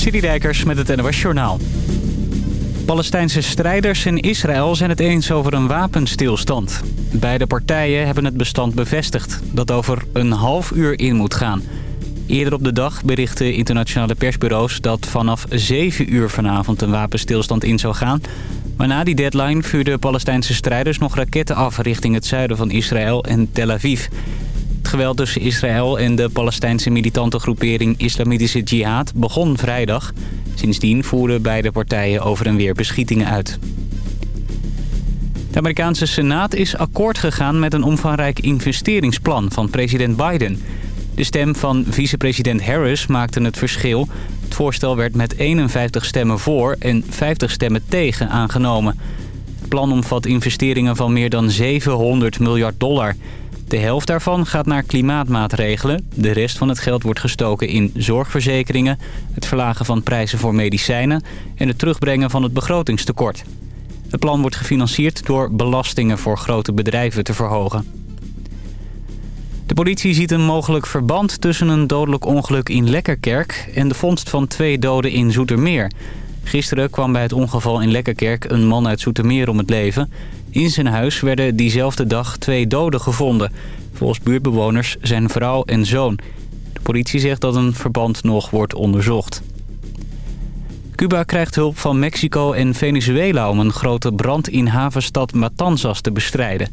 City met het NOS Journaal. Palestijnse strijders in Israël zijn het eens over een wapenstilstand. Beide partijen hebben het bestand bevestigd dat over een half uur in moet gaan. Eerder op de dag berichten internationale persbureaus dat vanaf 7 uur vanavond een wapenstilstand in zou gaan. Maar na die deadline vuurden Palestijnse strijders nog raketten af richting het zuiden van Israël en Tel Aviv. Het geweld tussen Israël en de Palestijnse militante groepering Islamitische Jihad begon vrijdag. Sindsdien voeren beide partijen over en weer beschietingen uit. De Amerikaanse Senaat is akkoord gegaan met een omvangrijk investeringsplan van president Biden. De stem van vicepresident Harris maakte het verschil. Het voorstel werd met 51 stemmen voor en 50 stemmen tegen aangenomen. Het plan omvat investeringen van meer dan 700 miljard dollar... De helft daarvan gaat naar klimaatmaatregelen. De rest van het geld wordt gestoken in zorgverzekeringen... het verlagen van prijzen voor medicijnen... en het terugbrengen van het begrotingstekort. Het plan wordt gefinancierd door belastingen voor grote bedrijven te verhogen. De politie ziet een mogelijk verband tussen een dodelijk ongeluk in Lekkerkerk... en de vondst van twee doden in Zoetermeer... Gisteren kwam bij het ongeval in Lekkerkerk een man uit Zoetermeer om het leven. In zijn huis werden diezelfde dag twee doden gevonden. Volgens buurtbewoners zijn vrouw en zoon. De politie zegt dat een verband nog wordt onderzocht. Cuba krijgt hulp van Mexico en Venezuela om een grote brand in havenstad Matanzas te bestrijden.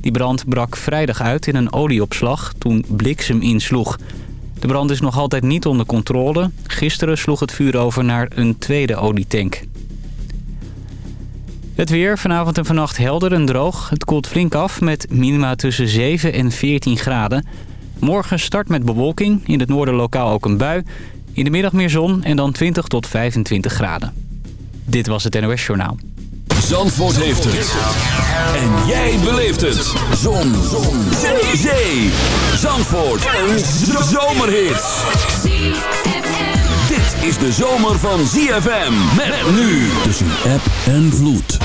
Die brand brak vrijdag uit in een olieopslag toen bliksem insloeg. De brand is nog altijd niet onder controle. Gisteren sloeg het vuur over naar een tweede olietank. Het weer vanavond en vannacht helder en droog. Het koelt flink af met minima tussen 7 en 14 graden. Morgen start met bewolking. In het noorden lokaal ook een bui. In de middag meer zon en dan 20 tot 25 graden. Dit was het NOS Journaal. Zandvoort heeft het. En jij beleeft het. Zon. zon. Zee. Zandvoort. Een zomerhit. Dit is de zomer van ZFM. Met nu tussen app en vloed.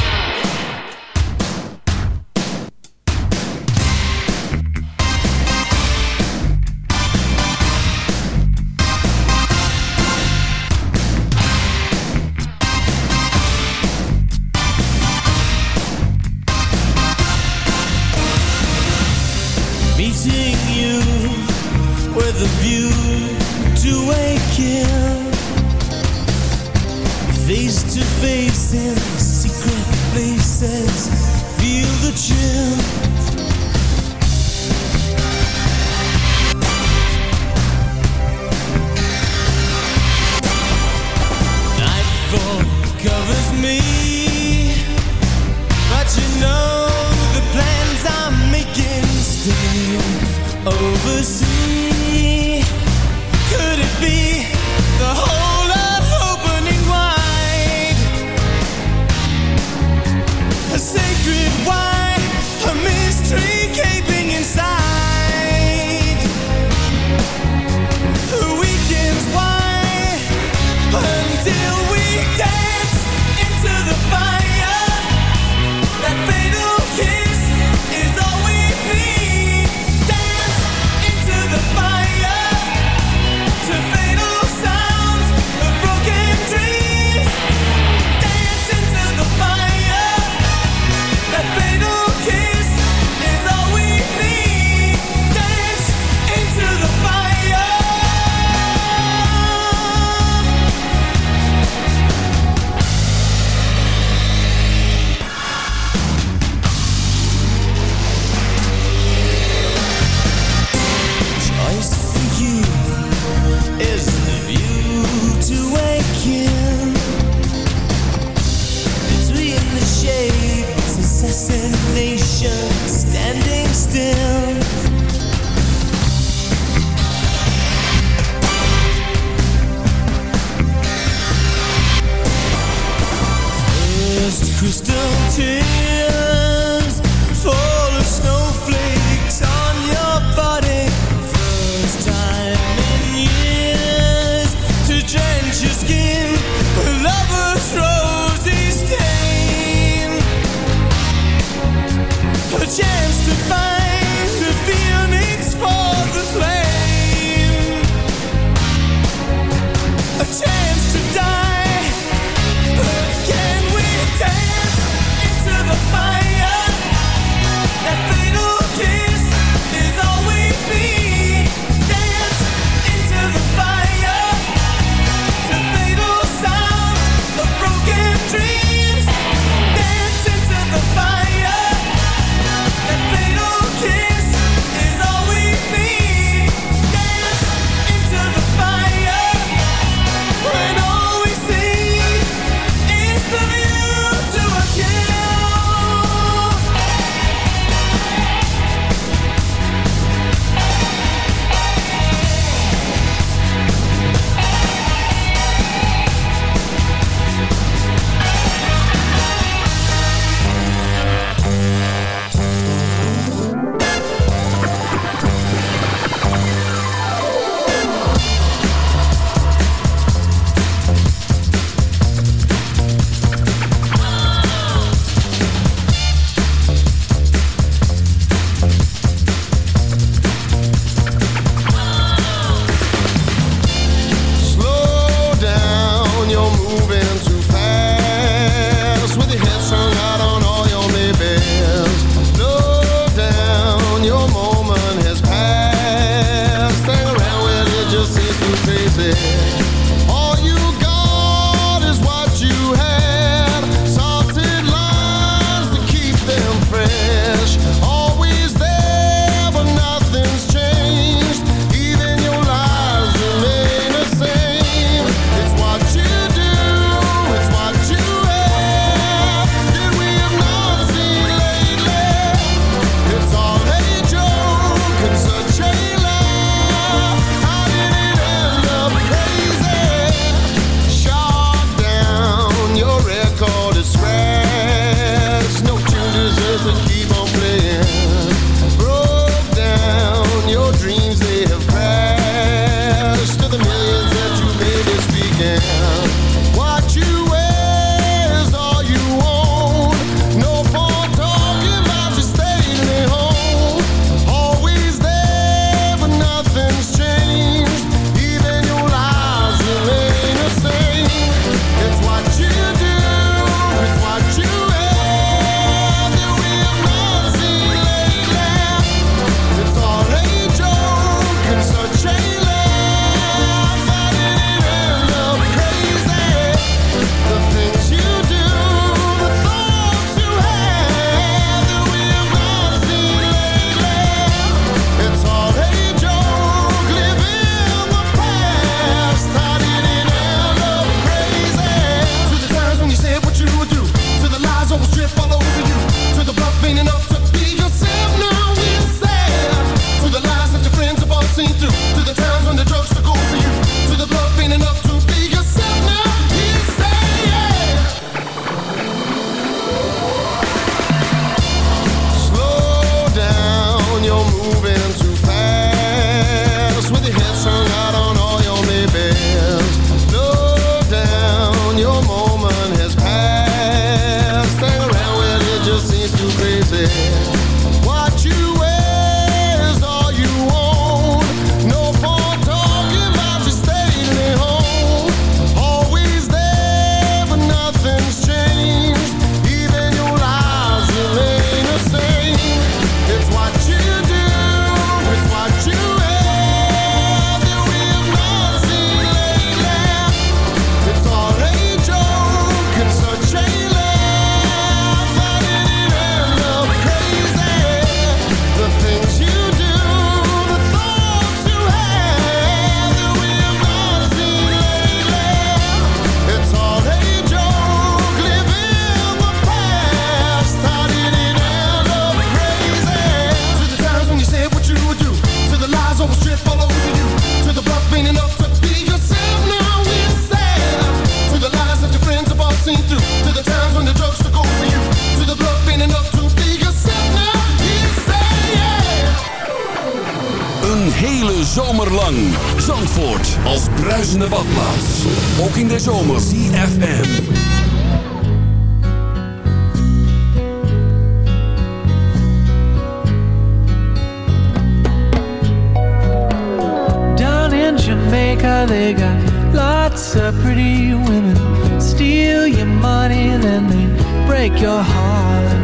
zomerlang. Zandvoort als bruisende badplaats. Ook in de zomer. CFM. Down in Jamaica they got lots of pretty women. Steal your money then they break your heart.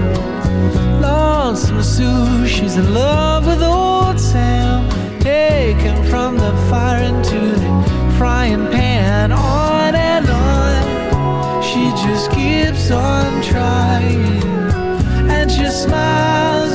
Lonesome Sue, she's in love with old Sam. the fire into the frying pan. On and on, she just keeps on trying, and she smiles.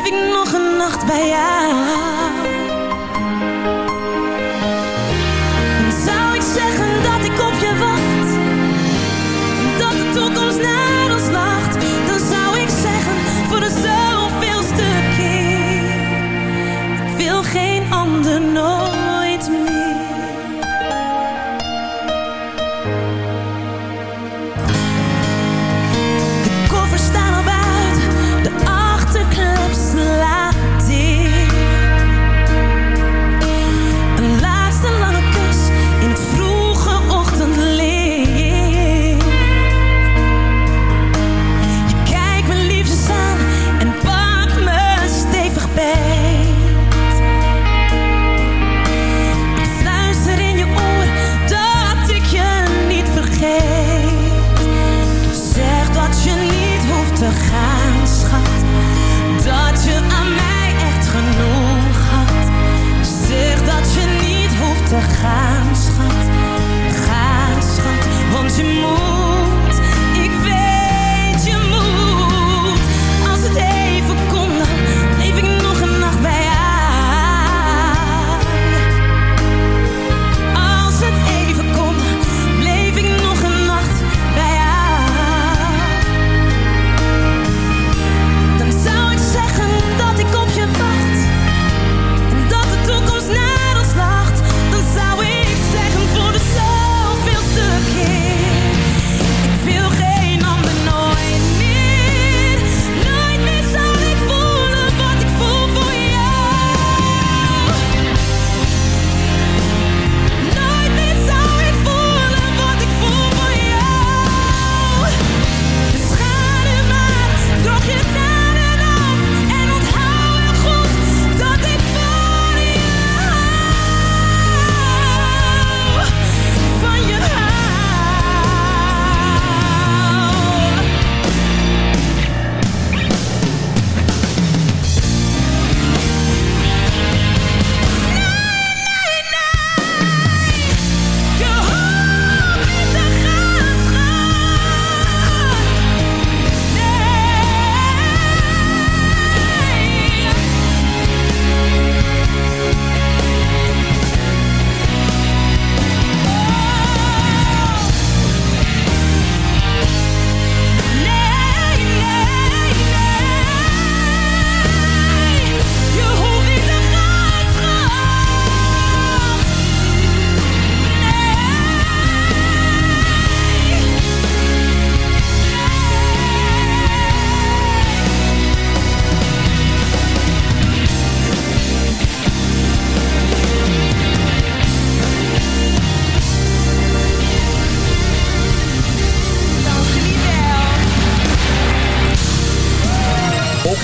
Blijf ik nog een nacht bij jou? gaan.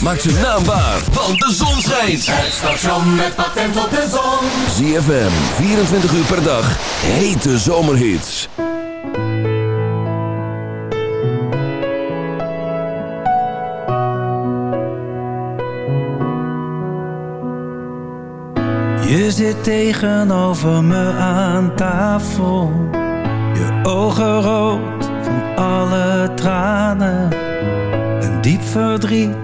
maak ze naambaar, van de zon schijnt. Het station met patent op de zon. ZFM, 24 uur per dag, hete zomerhits. Je zit tegenover me aan tafel. Je ogen rood van alle tranen. Een diep verdriet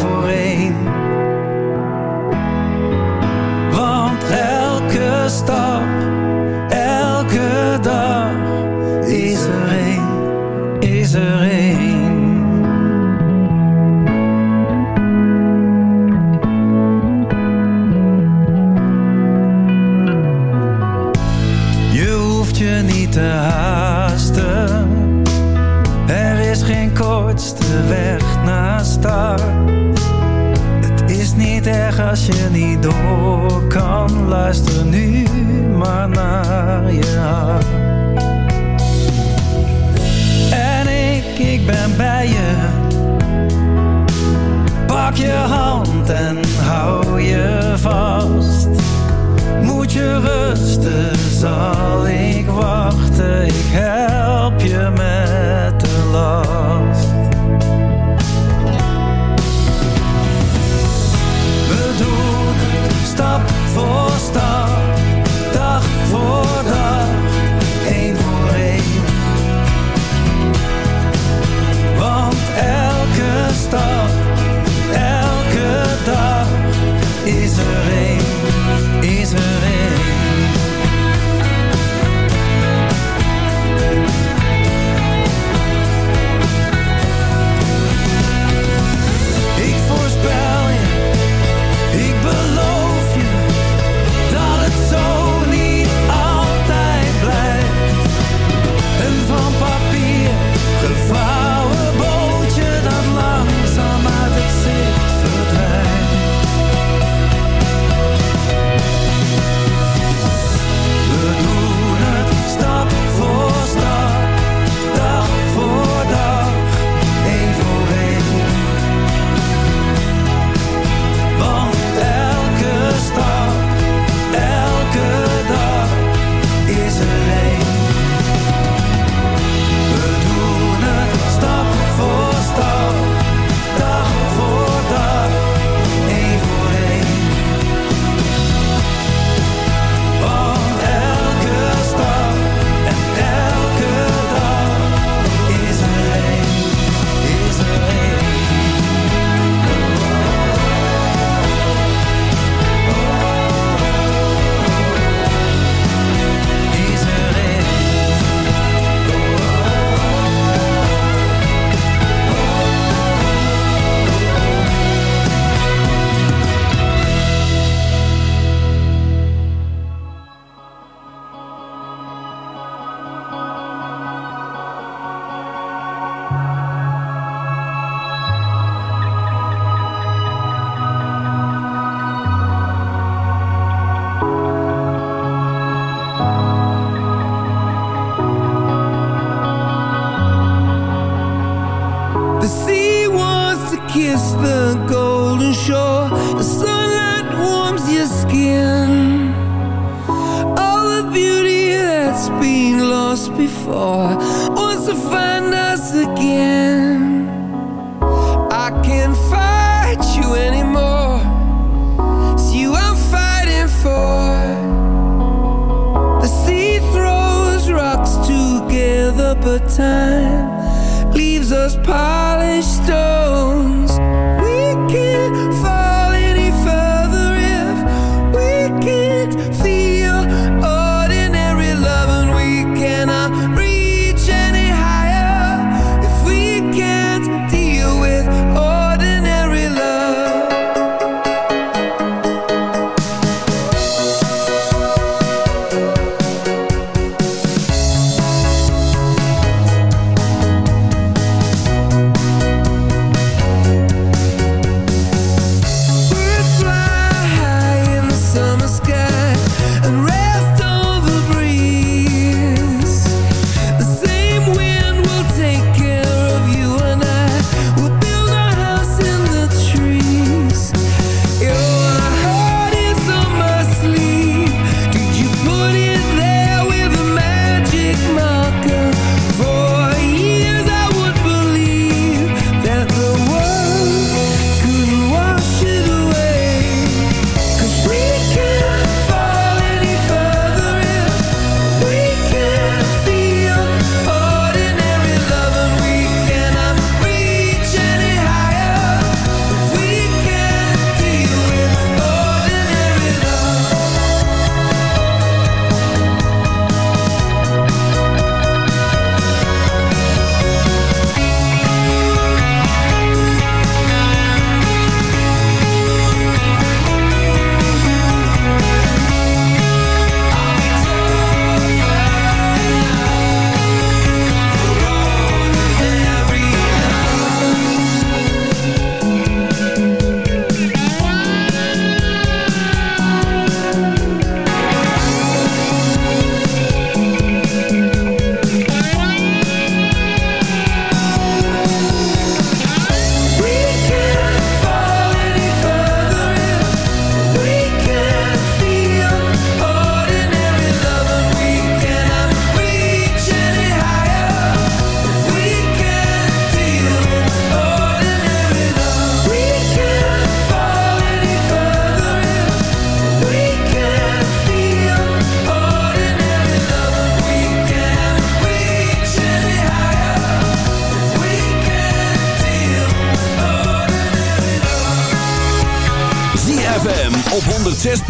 For.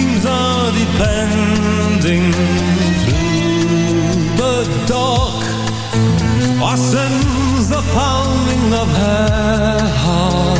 Dreams are depending through the dark. Or the pounding of her heart.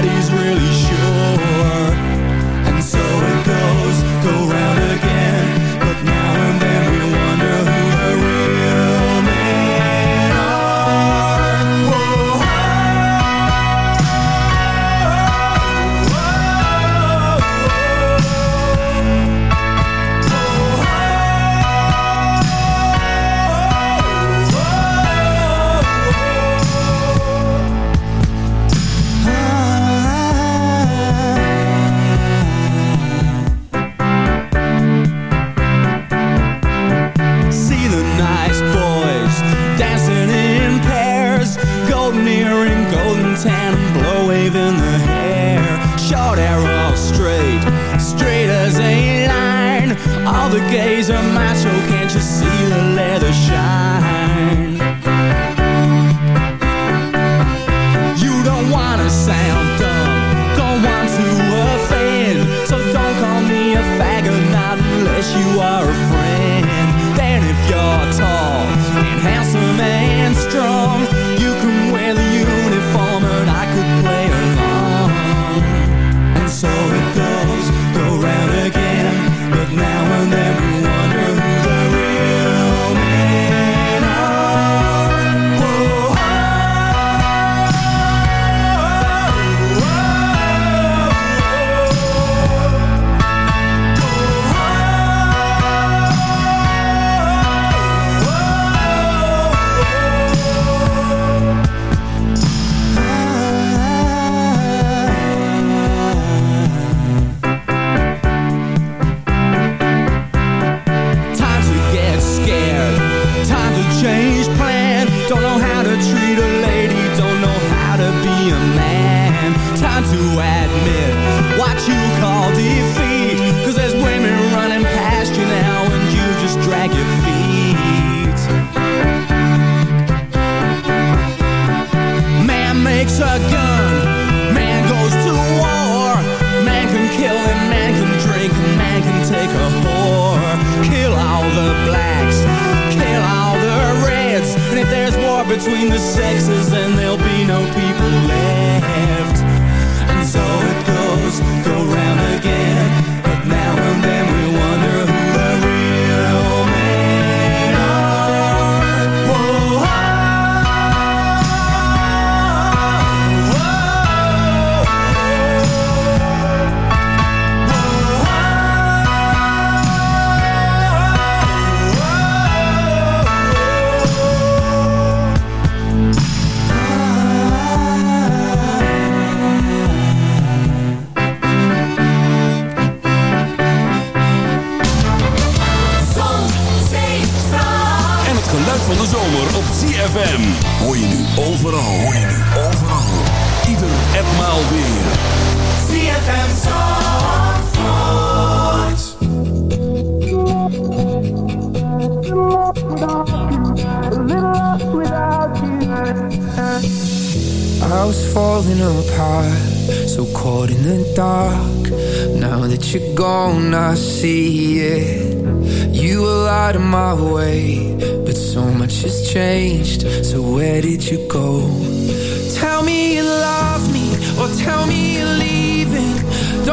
body's really